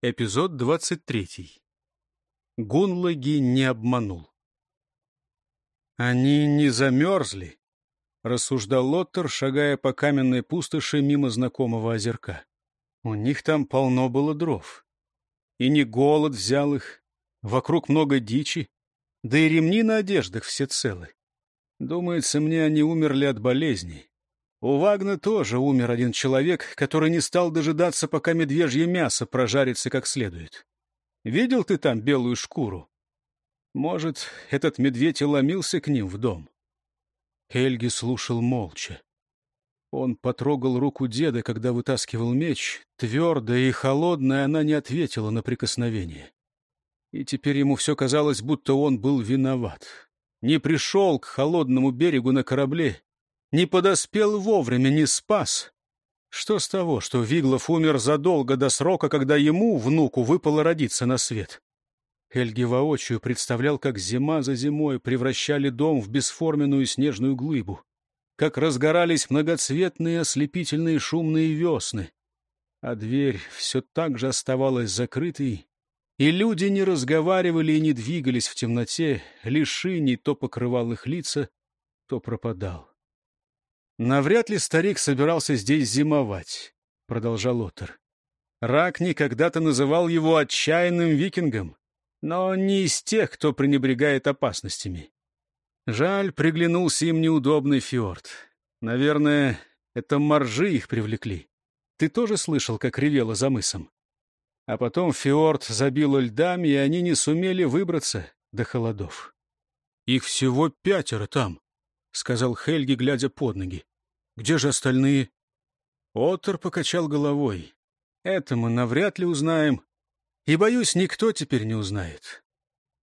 Эпизод 23. Гунлаги не обманул. «Они не замерзли», — рассуждал Лоттер, шагая по каменной пустоши мимо знакомого озерка. «У них там полно было дров. И не голод взял их, вокруг много дичи, да и ремни на одеждах все целы. Думается, мне они умерли от болезней. У Вагна тоже умер один человек, который не стал дожидаться, пока медвежье мясо прожарится как следует. Видел ты там белую шкуру? Может, этот медведь и ломился к ним в дом? Хельги слушал молча. Он потрогал руку деда, когда вытаскивал меч. Твердая и холодная она не ответила на прикосновение. И теперь ему все казалось, будто он был виноват. Не пришел к холодному берегу на корабле, не подоспел вовремя, не спас. Что с того, что Виглов умер задолго до срока, когда ему, внуку, выпало родиться на свет? Хельги воочию представлял, как зима за зимой превращали дом в бесформенную снежную глыбу, как разгорались многоцветные ослепительные шумные весны, а дверь все так же оставалась закрытой, и люди не разговаривали и не двигались в темноте, лишь иней то покрывал их лица, то пропадал. Навряд ли старик собирался здесь зимовать, — продолжал Отер. Рак никогда-то называл его отчаянным викингом, но не из тех, кто пренебрегает опасностями. Жаль, приглянулся им неудобный фьорд. Наверное, это моржи их привлекли. Ты тоже слышал, как ревело за мысом? А потом фьорд забило льдами, и они не сумели выбраться до холодов. «Их всего пятеро там», — сказал Хельги, глядя под ноги. Где же остальные? Оттер покачал головой. Это мы навряд ли узнаем. И, боюсь, никто теперь не узнает.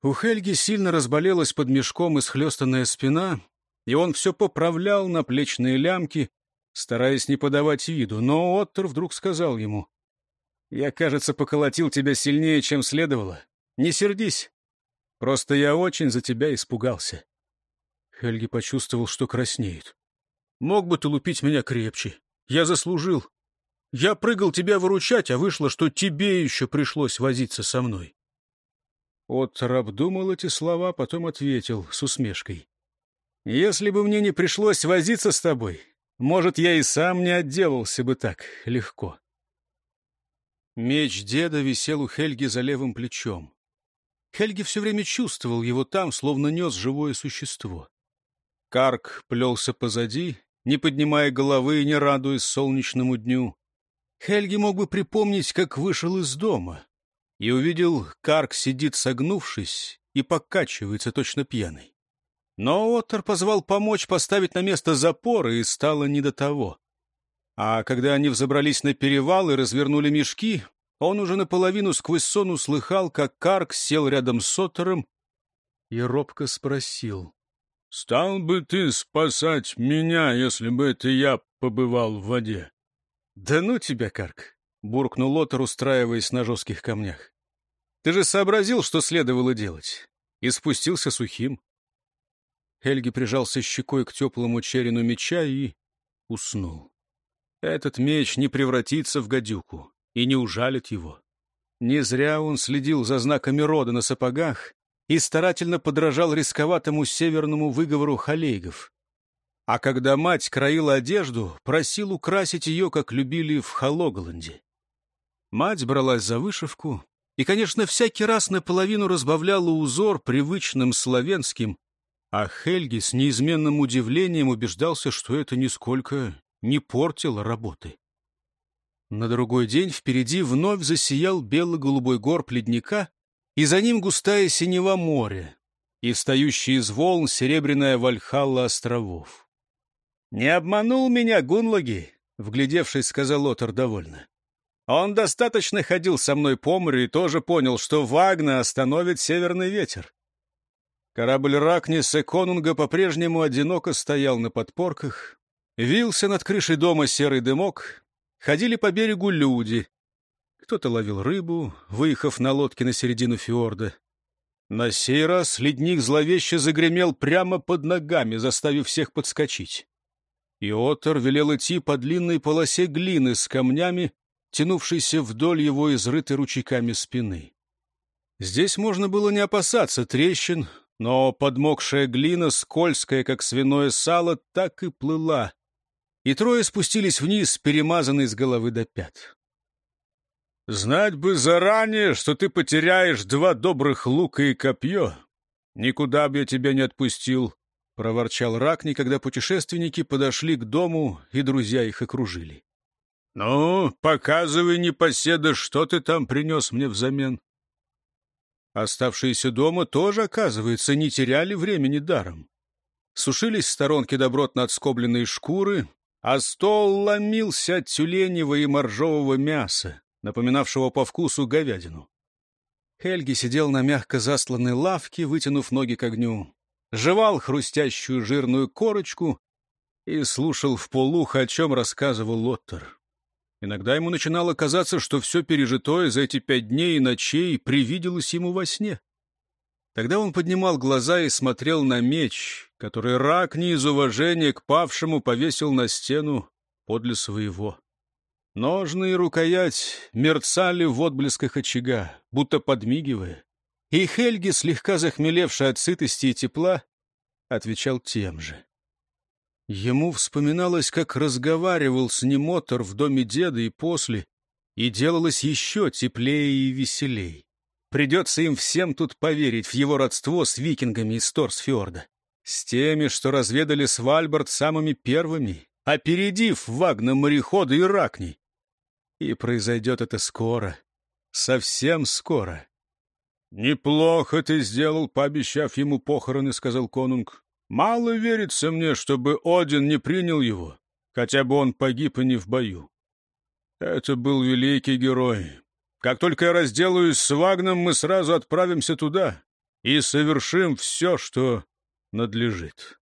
У Хельги сильно разболелась под мешком исхлестанная спина, и он все поправлял на плечные лямки, стараясь не подавать виду, но Оттер вдруг сказал ему, «Я, кажется, поколотил тебя сильнее, чем следовало. Не сердись. Просто я очень за тебя испугался». Хельги почувствовал, что краснеет. Мог бы ты лупить меня крепче. Я заслужил. Я прыгал тебя выручать, а вышло, что тебе еще пришлось возиться со мной. Оттор обдумал эти слова, потом ответил с усмешкой. «Если бы мне не пришлось возиться с тобой, может, я и сам не отделался бы так легко». Меч деда висел у Хельги за левым плечом. Хельги все время чувствовал его там, словно нес живое существо. Карк плелся позади, не поднимая головы и не радуясь солнечному дню. Хельги мог бы припомнить, как вышел из дома, и увидел, Карк сидит согнувшись и покачивается точно пьяный. Но Оттер позвал помочь поставить на место запоры, и стало не до того. А когда они взобрались на перевал и развернули мешки, он уже наполовину сквозь сон услыхал, как Карк сел рядом с Оттером и робко спросил. Стал бы ты спасать меня, если бы это я побывал в воде? — Да ну тебя, Карк! — буркнул Лотер, устраиваясь на жестких камнях. — Ты же сообразил, что следовало делать, и спустился сухим. Хельги прижался щекой к теплому черену меча и уснул. Этот меч не превратится в гадюку и не ужалит его. Не зря он следил за знаками рода на сапогах и старательно подражал рисковатому северному выговору халейгов. А когда мать краила одежду, просил украсить ее, как любили в Хологоланде. Мать бралась за вышивку и, конечно, всякий раз наполовину разбавляла узор привычным славянским, а Хельги с неизменным удивлением убеждался, что это нисколько не портило работы. На другой день впереди вновь засиял бело-голубой горб ледника, и за ним густая синева моря, и встающая из волн серебряная вальхалла островов. «Не обманул меня Гунлаги», — вглядевшись, сказал Отор довольно. «Он достаточно ходил со мной по морю и тоже понял, что Вагна остановит северный ветер». Корабль Ракниса Конунга по-прежнему одиноко стоял на подпорках, вился над крышей дома серый дымок, ходили по берегу люди, кто-то ловил рыбу, выехав на лодке на середину фьорда. На сей раз ледник зловеще загремел прямо под ногами, заставив всех подскочить. И Отор велел идти по длинной полосе глины с камнями, тянувшейся вдоль его изрытой ручейками спины. Здесь можно было не опасаться трещин, но подмокшая глина, скользкая, как свиное сало, так и плыла. И трое спустились вниз, перемазанные с головы до пят. «Знать бы заранее, что ты потеряешь два добрых лука и копье. Никуда бы я тебя не отпустил», — проворчал Ракни, когда путешественники подошли к дому, и друзья их окружили. «Ну, показывай, непоседа, что ты там принес мне взамен». Оставшиеся дома тоже, оказывается, не теряли времени даром. Сушились в сторонке добротно отскобленные шкуры, а стол ломился от тюленевого и моржового мяса, напоминавшего по вкусу говядину. Хельги сидел на мягко засланной лавке, вытянув ноги к огню, жевал хрустящую жирную корочку и слушал в полухо, о чем рассказывал Лоттер. Иногда ему начинало казаться, что все пережитое за эти пять дней и ночей привиделось ему во сне. Тогда он поднимал глаза и смотрел на меч, который рак не из уважения к павшему повесил на стену подле своего. Ножны и рукоять мерцали в отблесках очага, будто подмигивая. И Хельги, слегка захмелевший от сытости и тепла, отвечал тем же. Ему вспоминалось, как разговаривал с ним Отор в доме деда и после, и делалось еще теплее и веселей. Придется им всем тут поверить в его родство с викингами из Торсфьорда. С теми, что разведали Свальбард самыми первыми, опередив Вагна морехода и Ракни. И произойдет это скоро, совсем скоро. «Неплохо ты сделал, пообещав ему похороны», — сказал конунг. Мало верится мне, чтобы Один не принял его, хотя бы он погиб и не в бою. Это был великий герой. Как только я разделаюсь с Вагном, мы сразу отправимся туда и совершим все, что надлежит.